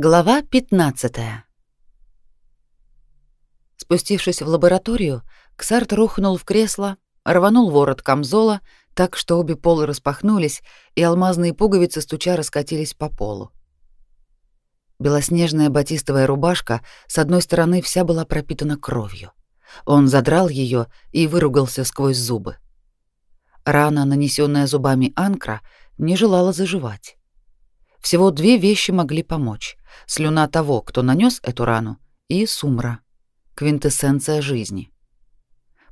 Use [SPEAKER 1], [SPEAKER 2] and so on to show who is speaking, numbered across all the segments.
[SPEAKER 1] Глава 15. Спустившись в лабораторию, Ксарт рухнул в кресло, рванул ворот камзола, так что обе полы распахнулись, и алмазные пуговицы стуча раскатились по полу. Белоснежная батистовая рубашка с одной стороны вся была пропитана кровью. Он задрал ее и выругался сквозь зубы. Рана, нанесенная зубами анкра, не желала заживать. Всего две вещи могли помочь: слюна того, кто нанес эту рану, и сумра, квинтэссенция жизни.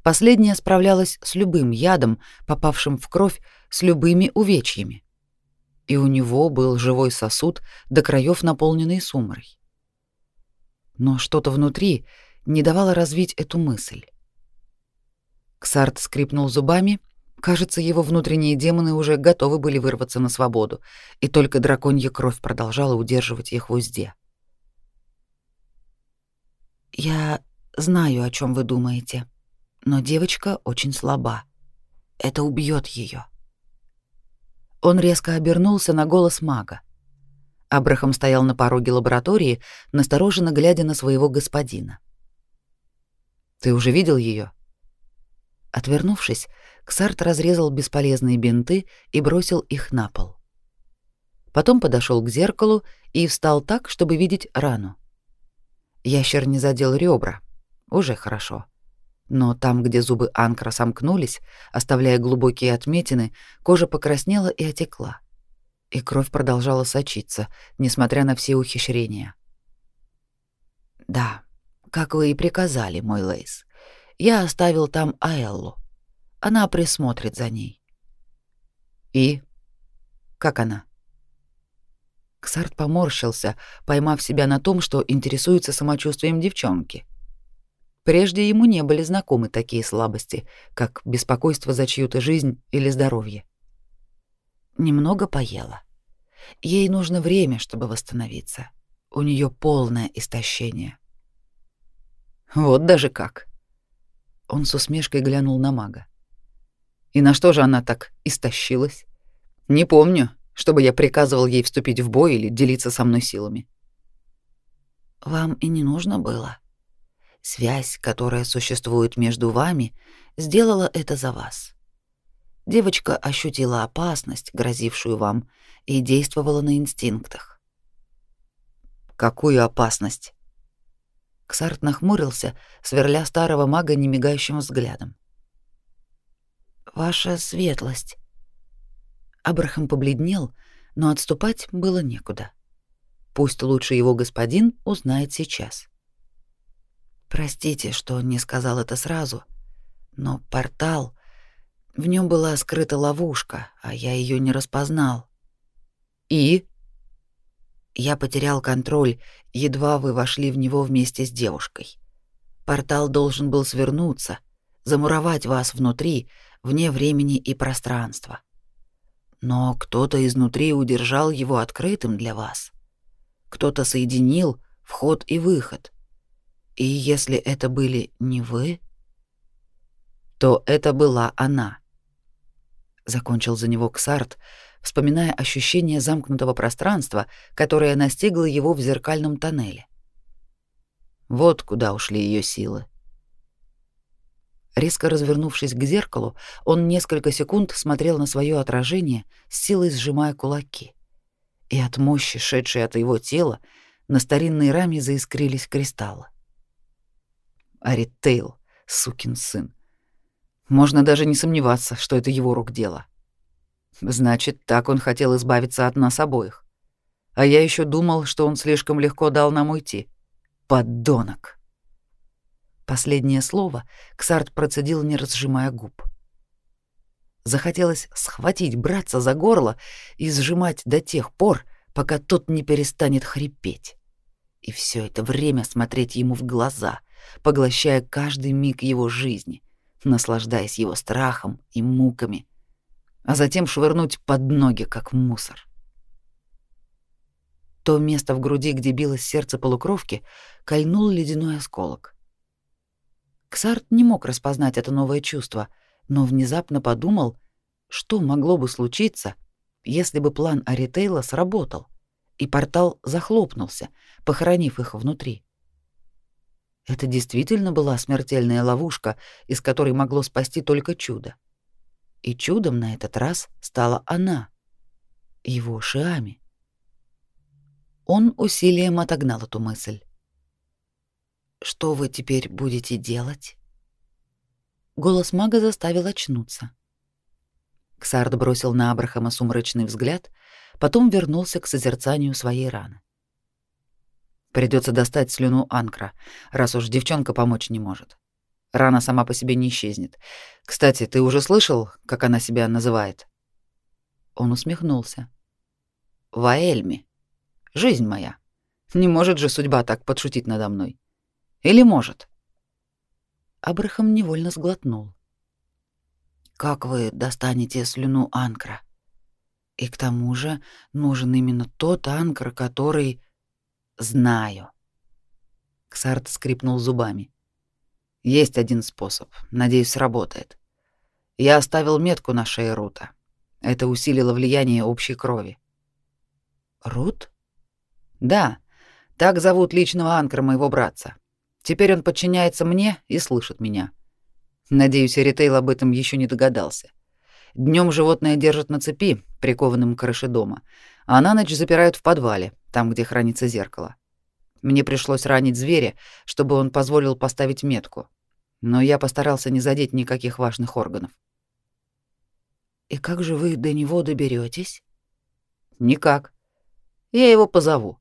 [SPEAKER 1] Последняя справлялась с любым ядом, попавшим в кровь, с любыми увечьями. И у него был живой сосуд, до краев наполненный сумрой. Но что-то внутри не давало развить эту мысль. Ксарт скрипнул зубами Кажется, его внутренние демоны уже готовы были вырваться на свободу, и только драконья кровь продолжала удерживать их в узде. «Я знаю, о чем вы думаете, но девочка очень слаба. Это убьет ее. Он резко обернулся на голос мага. Абрахам стоял на пороге лаборатории, настороженно глядя на своего господина. «Ты уже видел ее? Отвернувшись, Ксарт разрезал бесполезные бинты и бросил их на пол. Потом подошел к зеркалу и встал так, чтобы видеть рану. Ящер не задел ребра. Уже хорошо. Но там, где зубы анкра сомкнулись, оставляя глубокие отметины, кожа покраснела и отекла. И кровь продолжала сочиться, несмотря на все ухищрения. «Да, как вы и приказали, мой Лейс. Я оставил там Аэллу. Она присмотрит за ней. И как она? Ксарт поморщился, поймав себя на том, что интересуется самочувствием девчонки. Прежде ему не были знакомы такие слабости, как беспокойство за чью-то жизнь или здоровье. Немного поела. Ей нужно время, чтобы восстановиться. У нее полное истощение. Вот даже как. Он с усмешкой глянул на мага. И на что же она так истощилась? Не помню, чтобы я приказывал ей вступить в бой или делиться со мной силами. Вам и не нужно было. Связь, которая существует между вами, сделала это за вас. Девочка ощутила опасность, грозившую вам, и действовала на инстинктах. Какую опасность? Ксарт нахмурился, сверля старого мага немигающим взглядом. Ваша светлость. Абрахам побледнел, но отступать было некуда. Пусть лучше его господин узнает сейчас. Простите, что не сказал это сразу, но портал в нем была скрыта ловушка, а я ее не распознал. И я потерял контроль, едва вы вошли в него вместе с девушкой. Портал должен был свернуться, замуровать вас внутри, вне времени и пространства. Но кто-то изнутри удержал его открытым для вас. Кто-то соединил вход и выход. И если это были не вы, то это была она. Закончил за него Ксарт, вспоминая ощущение замкнутого пространства, которое настигло его в зеркальном тоннеле. Вот куда ушли ее силы. Резко развернувшись к зеркалу, он несколько секунд смотрел на свое отражение, с силой сжимая кулаки. И от мощи, шедшей от его тела, на старинной раме заискрились кристаллы. Аритейл, сукин сын. Можно даже не сомневаться, что это его рук дело. Значит, так он хотел избавиться от нас обоих. А я еще думал, что он слишком легко дал нам уйти. Поддонок. Последнее слово Ксарт процедил, не разжимая губ. Захотелось схватить братца за горло и сжимать до тех пор, пока тот не перестанет хрипеть. И все это время смотреть ему в глаза, поглощая каждый миг его жизни, наслаждаясь его страхом и муками, а затем швырнуть под ноги, как мусор. То место в груди, где билось сердце полукровки, кольнул ледяной осколок. Ксарт не мог распознать это новое чувство, но внезапно подумал, что могло бы случиться, если бы план Аритейла сработал, и портал захлопнулся, похоронив их внутри. Это действительно была смертельная ловушка, из которой могло спасти только чудо. И чудом на этот раз стала она, его Шиами. Он усилием отогнал эту мысль. «Что вы теперь будете делать?» Голос мага заставил очнуться. Ксард бросил на Абрахама сумрачный взгляд, потом вернулся к созерцанию своей раны. Придется достать слюну Анкра, раз уж девчонка помочь не может. Рана сама по себе не исчезнет. Кстати, ты уже слышал, как она себя называет? Он усмехнулся. Ваэльми. Жизнь моя. Не может же судьба так подшутить надо мной. Или может? Абрахам невольно сглотнул. Как вы достанете слюну Анкра? И к тому же нужен именно тот Анкр, который знаю. Ксарт скрипнул зубами. Есть один способ. Надеюсь, сработает. Я оставил метку на шее Рута. Это усилило влияние общей крови. Рут? Да. Так зовут личного анкра моего братца. Теперь он подчиняется мне и слышит меня. Надеюсь, Эритейл об этом еще не догадался. Днем животное держат на цепи, прикованным к крыше дома, а на ночь запирают в подвале, там, где хранится зеркало. Мне пришлось ранить зверя, чтобы он позволил поставить метку. Но я постарался не задеть никаких важных органов. И как же вы до него доберетесь? Никак. Я его позову.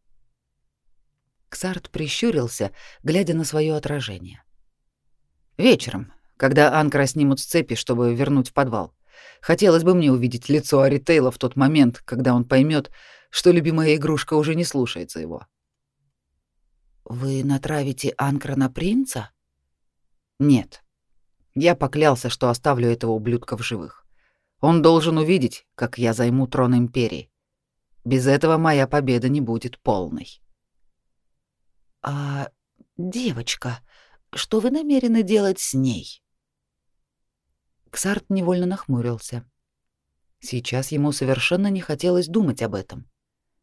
[SPEAKER 1] Ксарт прищурился, глядя на свое отражение. Вечером, когда Анкра снимут с цепи, чтобы вернуть в подвал. Хотелось бы мне увидеть лицо Аритейла в тот момент, когда он поймет, что любимая игрушка уже не слушается его. «Вы натравите Анкра на принца?» «Нет. Я поклялся, что оставлю этого ублюдка в живых. Он должен увидеть, как я займу трон Империи. Без этого моя победа не будет полной». «А девочка, что вы намерены делать с ней?» Ксарт невольно нахмурился. Сейчас ему совершенно не хотелось думать об этом.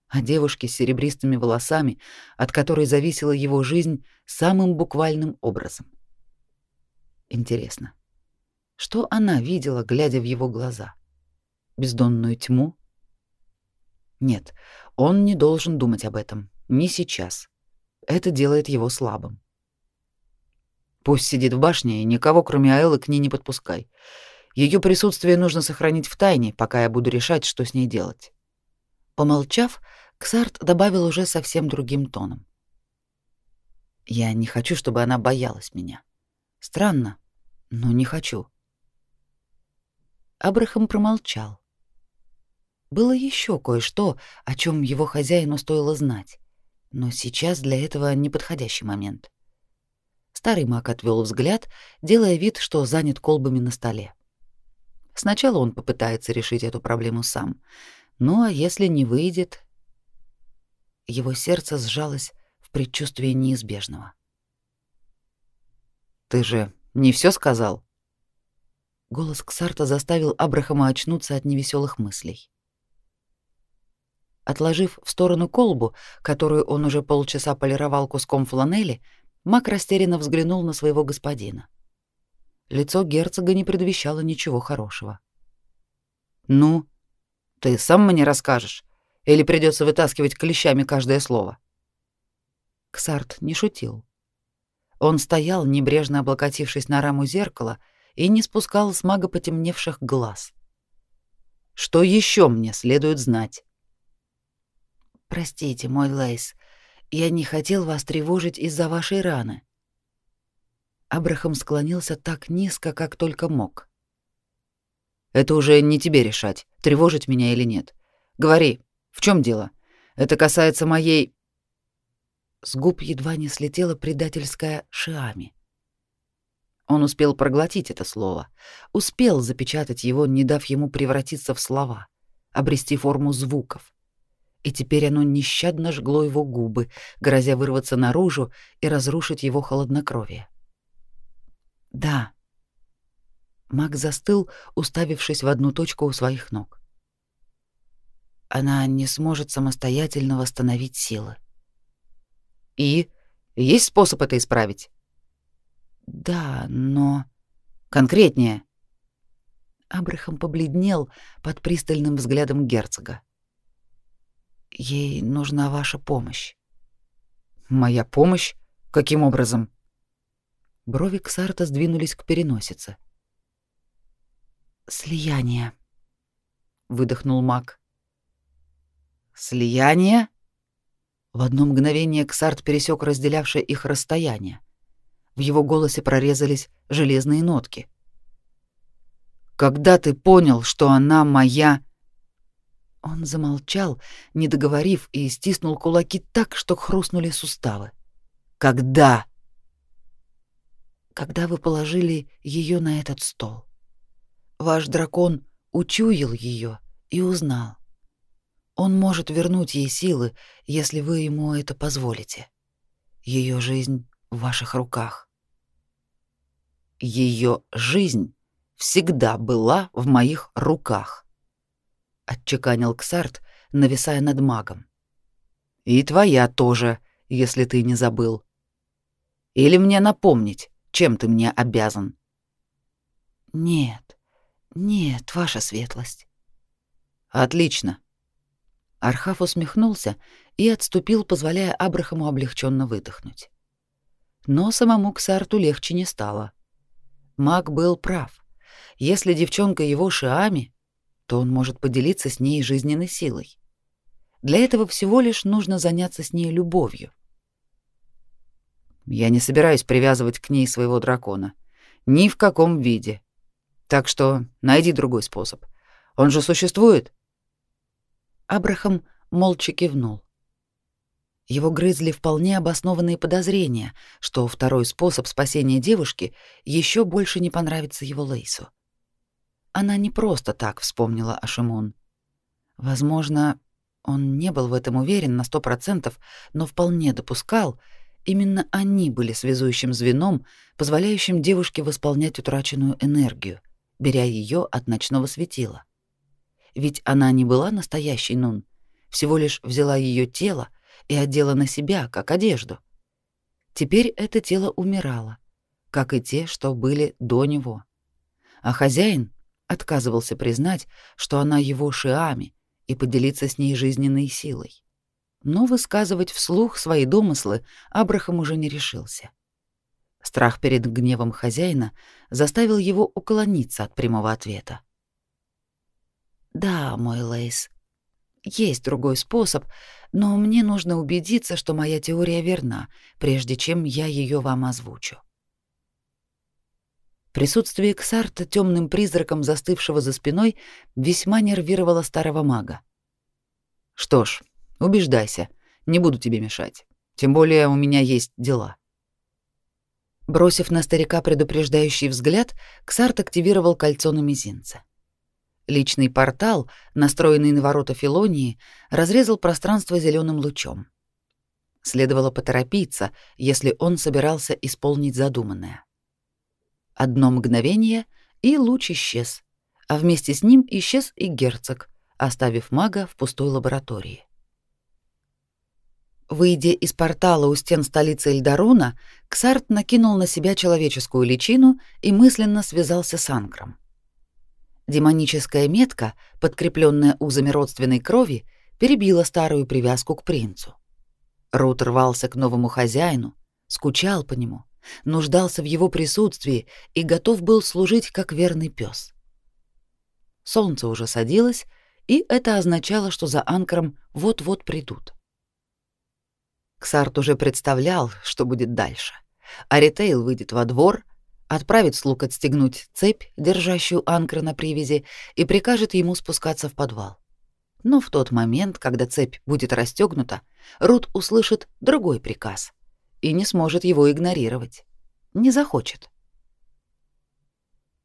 [SPEAKER 1] О девушке с серебристыми волосами, от которой зависела его жизнь самым буквальным образом. Интересно, что она видела, глядя в его глаза? Бездонную тьму? Нет, он не должен думать об этом. Не сейчас. Это делает его слабым. Пусть сидит в башне и никого, кроме Аэлы, к ней не подпускай. Ее присутствие нужно сохранить в тайне, пока я буду решать, что с ней делать. Помолчав, Ксарт добавил уже совсем другим тоном. Я не хочу, чтобы она боялась меня. Странно, но не хочу. Абрахам промолчал. Было еще кое-что, о чем его хозяину стоило знать, но сейчас для этого неподходящий момент. Старый маг отвел взгляд, делая вид, что занят колбами на столе. Сначала он попытается решить эту проблему сам. Ну а если не выйдет, его сердце сжалось в предчувствии неизбежного. Ты же не все сказал? Голос Ксарта заставил Абрахама очнуться от невеселых мыслей. Отложив в сторону колбу, которую он уже полчаса полировал куском фланели, Мак растерянно взглянул на своего господина. Лицо герцога не предвещало ничего хорошего. «Ну, ты сам мне расскажешь? Или придется вытаскивать клещами каждое слово?» Ксарт не шутил. Он стоял, небрежно облокотившись на раму зеркала, и не спускал с мага потемневших глаз. «Что еще мне следует знать?» «Простите, мой Лейс, я не хотел вас тревожить из-за вашей раны. Абрахам склонился так низко, как только мог. Это уже не тебе решать, тревожить меня или нет. Говори, в чем дело? Это касается моей С губ едва не слетела предательская шиами. Он успел проглотить это слово, успел запечатать его, не дав ему превратиться в слова, обрести форму звуков и теперь оно нещадно жгло его губы, грозя вырваться наружу и разрушить его холоднокровие. Да. Маг застыл, уставившись в одну точку у своих ног. она не сможет самостоятельно восстановить силы.
[SPEAKER 2] И есть способ это исправить?
[SPEAKER 1] Да, но
[SPEAKER 2] конкретнее.
[SPEAKER 1] Абрахам побледнел под пристальным взглядом герцога. Ей нужна ваша помощь.
[SPEAKER 2] Моя помощь? Каким образом?
[SPEAKER 1] Брови Ксарта сдвинулись к переносице. Слияние, выдохнул маг.
[SPEAKER 2] Слияние?
[SPEAKER 1] В одно мгновение Ксарт пересек разделявшее их расстояние. В его голосе прорезались железные нотки.
[SPEAKER 2] Когда ты понял, что она моя...»
[SPEAKER 1] Он замолчал, не договорив, и стиснул кулаки так, что хрустнули суставы.
[SPEAKER 2] «Когда?»
[SPEAKER 1] «Когда вы положили ее на этот стол. Ваш дракон учуял ее и узнал. Он может вернуть ей силы, если вы ему это позволите. Ее жизнь в ваших руках».
[SPEAKER 2] Ее жизнь всегда была в моих руках, отчеканил Ксарт, нависая над магом. И твоя тоже, если ты не забыл. Или мне напомнить, чем ты мне обязан?
[SPEAKER 1] Нет. Нет, ваша светлость.
[SPEAKER 2] Отлично.
[SPEAKER 1] Архав усмехнулся и отступил, позволяя Абрахаму облегченно выдохнуть. Но самому Ксарту легче не стало. Маг был прав. Если девчонка его Шиами, то он может поделиться с ней жизненной силой. Для этого всего лишь нужно заняться с ней любовью.
[SPEAKER 2] Я не собираюсь привязывать к ней своего дракона. Ни в каком виде. Так что найди другой способ. Он же существует.
[SPEAKER 1] Абрахам молча кивнул. Его грызли вполне обоснованные подозрения, что второй способ спасения девушки еще больше не понравится его Лейсу. Она не просто так вспомнила о Шимон. Возможно, он не был в этом уверен на сто процентов, но вполне допускал, именно они были связующим звеном, позволяющим девушке восполнять утраченную энергию, беря ее от ночного светила. Ведь она не была настоящей Нун, всего лишь взяла ее тело и одела на себя, как одежду. Теперь это тело умирало, как и те, что были до него. А хозяин отказывался признать, что она его Шиами, и поделиться с ней жизненной силой. Но высказывать вслух свои домыслы Абрахам уже не решился. Страх перед гневом хозяина заставил его уклониться от прямого ответа. «Да, мой Лейс, есть другой способ, но мне нужно убедиться, что моя теория верна, прежде чем я ее вам озвучу». Присутствие Ксарта темным призраком застывшего за спиной весьма нервировало старого мага. Что ж, убеждайся, не буду тебе мешать. Тем более у меня есть дела. Бросив на старика предупреждающий взгляд, Ксарт активировал кольцо на мизинце. Личный портал, настроенный на ворота Филонии, разрезал пространство зеленым лучом. Следовало поторопиться, если он собирался исполнить задуманное. Одно мгновение, и луч исчез, а вместе с ним исчез и герцог, оставив мага в пустой лаборатории. Выйдя из портала у стен столицы Эльдаруна, Ксарт накинул на себя человеческую личину и мысленно связался с Анкром. Демоническая метка, подкрепленная узами родственной крови, перебила старую привязку к принцу. Рут рвался к новому хозяину, скучал по нему, нуждался в его присутствии и готов был служить как верный пес. Солнце уже садилось, и это означало, что за анкором вот-вот придут. Ксарт уже представлял, что будет дальше. Аритейл выйдет во двор, отправит слуг отстегнуть цепь, держащую анкор на привязи, и прикажет ему спускаться в подвал. Но в тот момент, когда цепь будет расстегнута, Рут услышит другой приказ — и не сможет его игнорировать. Не захочет.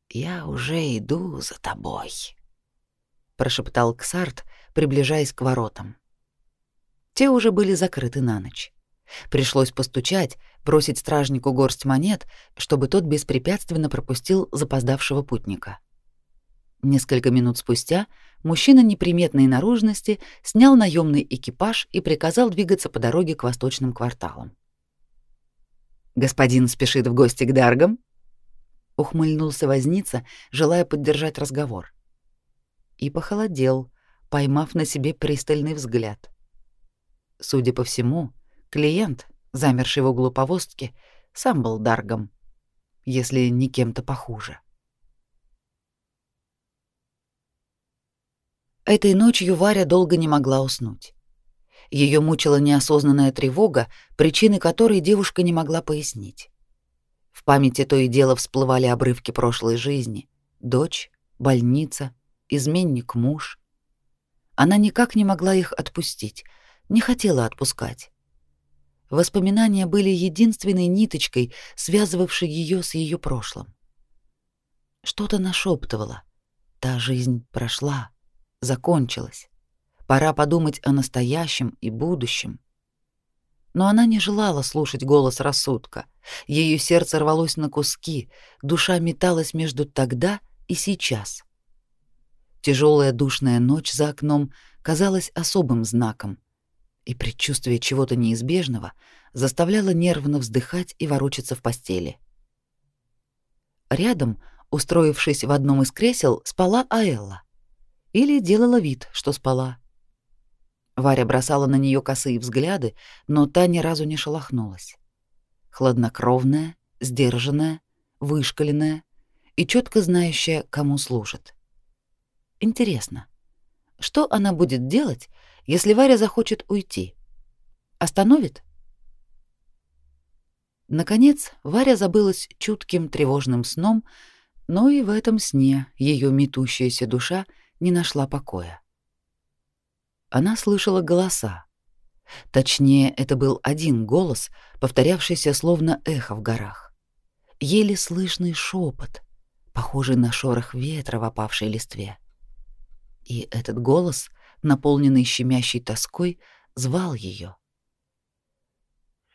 [SPEAKER 1] «Я уже иду за тобой», — прошептал Ксарт, приближаясь к воротам. Те уже были закрыты на ночь. Пришлось постучать, бросить стражнику горсть монет, чтобы тот беспрепятственно пропустил запоздавшего путника. Несколько минут спустя мужчина неприметной наружности снял наемный экипаж и приказал двигаться по дороге к восточным кварталам. «Господин спешит в гости к Даргам?» — ухмыльнулся возница, желая поддержать разговор. И похолодел, поймав на себе пристальный взгляд. Судя по всему, клиент, замерший в углу повозки, сам был Даргом, если не кем-то похуже. Этой ночью Варя долго не могла уснуть. Ее мучила неосознанная тревога, причины которой девушка не могла пояснить. В памяти то и дело всплывали обрывки прошлой жизни: дочь, больница, изменник муж. Она никак не могла их отпустить, не хотела отпускать. Воспоминания были единственной ниточкой, связывавшей ее с ее прошлым. Что-то нашептывало. Та жизнь прошла закончилась. Пора подумать о настоящем и будущем. Но она не желала слушать голос рассудка. Ее сердце рвалось на куски, душа металась между тогда и сейчас. Тяжелая душная ночь за окном казалась особым знаком, и предчувствие чего-то неизбежного заставляло нервно вздыхать и ворочаться в постели. Рядом, устроившись в одном из кресел, спала Аэлла или делала вид, что спала. Варя бросала на нее косые взгляды, но та ни разу не шелохнулась. Хладнокровная, сдержанная, вышкаленная и четко знающая, кому служит. Интересно, что она будет делать, если Варя захочет уйти? Остановит? Наконец, Варя забылась чутким тревожным сном, но и в этом сне ее метущаяся душа — не нашла покоя. Она слышала голоса. Точнее, это был один голос, повторявшийся словно эхо в горах. Еле слышный шепот, похожий на шорох ветра в опавшей листве. И этот голос, наполненный щемящей тоской, звал ее.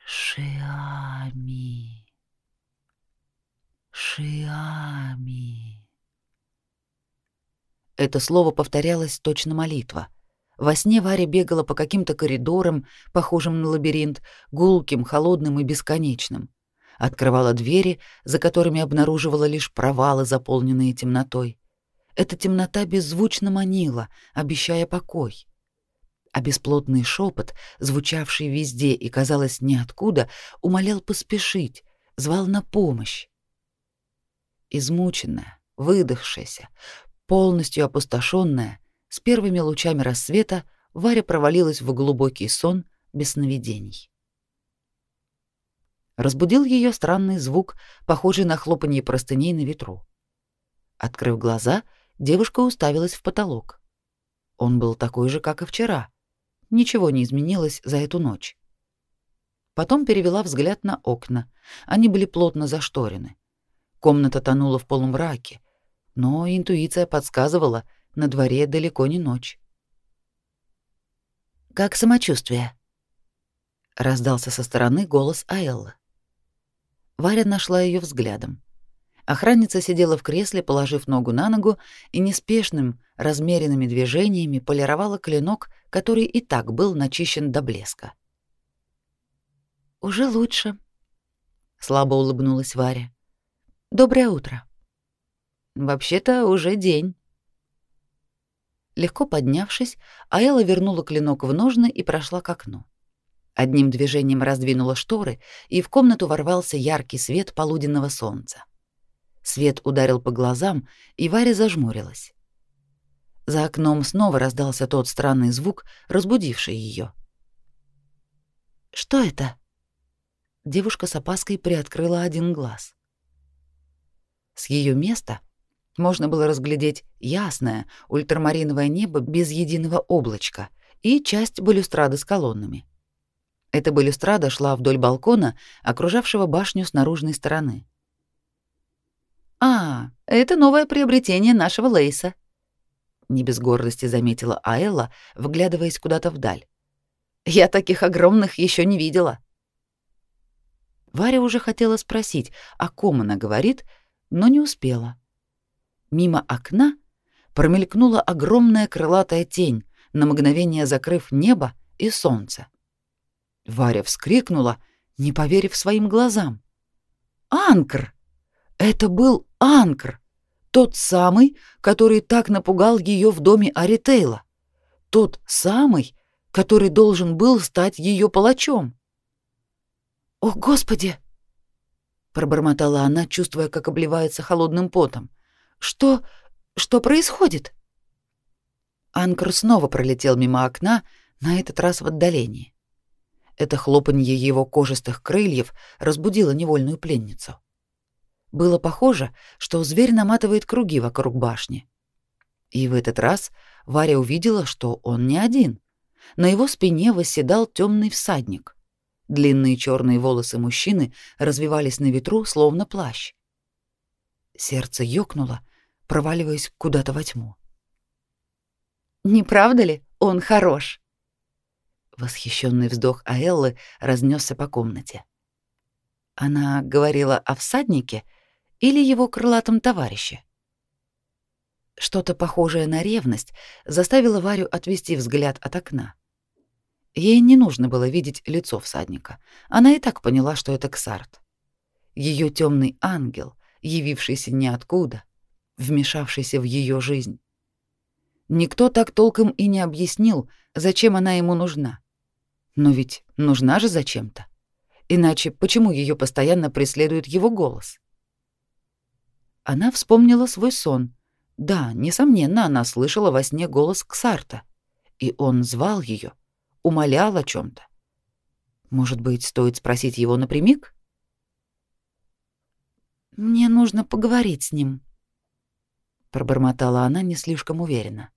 [SPEAKER 1] Шиами. Шиами. Это слово повторялось точно молитва. Во сне Варя бегала по каким-то коридорам, похожим на лабиринт, гулким, холодным и бесконечным. Открывала двери, за которыми обнаруживала лишь провалы, заполненные темнотой. Эта темнота беззвучно манила, обещая покой. А бесплотный шепот, звучавший везде и, казалось, ниоткуда, умолял поспешить, звал на помощь. Измученная, выдохшаяся, Полностью опустошенная, с первыми лучами рассвета Варя провалилась в глубокий сон без сновидений. Разбудил ее странный звук, похожий на хлопанье простыней на ветру. Открыв глаза, девушка уставилась в потолок. Он был такой же, как и вчера. Ничего не изменилось за эту ночь. Потом перевела взгляд на окна. Они были плотно зашторены. Комната тонула в полумраке, но интуиция подсказывала, на дворе далеко не ночь. «Как самочувствие?» — раздался со стороны голос Аэллы. Варя нашла ее взглядом. Охранница сидела в кресле, положив ногу на ногу, и неспешным, размеренными движениями полировала клинок, который и так был начищен до блеска. «Уже лучше», — слабо улыбнулась Варя. «Доброе утро». Вообще-то уже день. Легко поднявшись, Аэла вернула клинок в ножны и прошла к окну. Одним движением раздвинула шторы, и в комнату ворвался яркий свет полуденного солнца. Свет ударил по глазам, и Варя зажмурилась. За окном снова раздался тот странный звук, разбудивший ее. «Что это?» Девушка с опаской приоткрыла один глаз. С ее места — можно было разглядеть ясное ультрамариновое небо без единого облачка и часть балюстрады с колоннами. Эта балюстрада шла вдоль балкона, окружавшего башню с наружной стороны. «А, это новое приобретение нашего Лейса», — не без гордости заметила Аэлла, вглядываясь куда-то вдаль. «Я таких огромных еще не видела». Варя уже хотела спросить, о ком она говорит, но не успела. Мимо окна промелькнула огромная крылатая тень, на мгновение закрыв небо и солнце. Варя вскрикнула, не поверив своим глазам. «Анкр! Это был Анкр! Тот самый, который так напугал ее в доме Аритейла! Тот самый, который должен был стать ее палачом!» «О, Господи!» — пробормотала она, чувствуя, как обливается холодным потом. «Что... что происходит?» Анкр снова пролетел мимо окна, на этот раз в отдалении. Это хлопанье его кожистых крыльев разбудило невольную пленницу. Было похоже, что зверь наматывает круги вокруг башни. И в этот раз Варя увидела, что он не один. На его спине восседал темный всадник. Длинные черные волосы мужчины развивались на ветру, словно плащ. Сердце ёкнуло, проваливаясь куда-то во тьму. «Не правда ли, он хорош?» Восхищенный вздох Аэллы разнесся по комнате. Она говорила о всаднике или его крылатом товарище? Что-то похожее на ревность заставило Варю отвести взгляд от окна. Ей не нужно было видеть лицо всадника. Она и так поняла, что это Ксарт. Ее темный ангел, явившийся ниоткуда, вмешавшийся в ее жизнь. Никто так толком и не объяснил, зачем она ему нужна. Но ведь нужна же зачем-то. Иначе почему ее постоянно преследует его голос? Она вспомнила свой сон. Да, несомненно, она слышала во сне голос Ксарта, и он звал ее умолял о чем то Может быть, стоит спросить его напрямик? Мне нужно поговорить с ним, пробормотала она не слишком уверенно.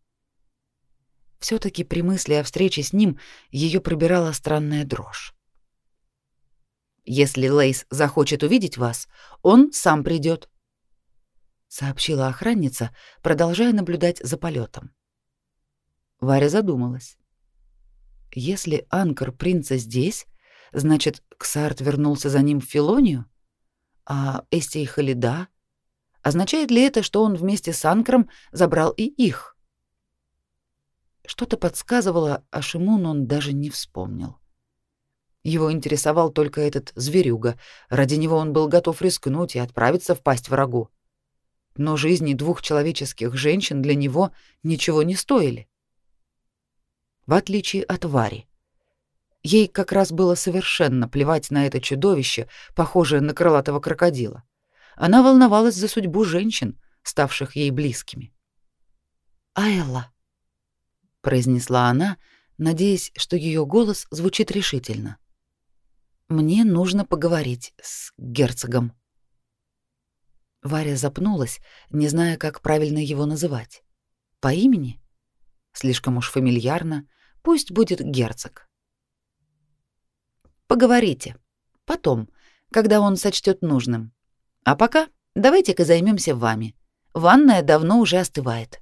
[SPEAKER 1] все таки при мысли о встрече с ним ее пробирала странная дрожь. Если Лейс захочет увидеть вас, он сам придет, сообщила охранница, продолжая наблюдать за полетом. Варя задумалась. Если анкор принца здесь, значит, Ксарт вернулся за ним в Филонию? А Эсти и Халида? Означает ли это, что он вместе с анкором забрал и их? Что-то подсказывало, а Шимун он даже не вспомнил. Его интересовал только этот зверюга. Ради него он был готов рискнуть и отправиться в пасть врагу. Но жизни двух человеческих женщин для него ничего не стоили в отличие от Вари. Ей как раз было совершенно плевать на это чудовище, похожее на крылатого крокодила. Она волновалась за судьбу женщин, ставших ей близкими. «Айла», — произнесла она, надеясь, что ее голос звучит решительно. «Мне нужно поговорить с герцогом». Варя запнулась, не зная, как правильно его называть. По имени? Слишком уж фамильярно, Пусть будет герцог. Поговорите. Потом, когда он сочтет нужным. А пока давайте-ка займемся вами. Ванная давно уже остывает.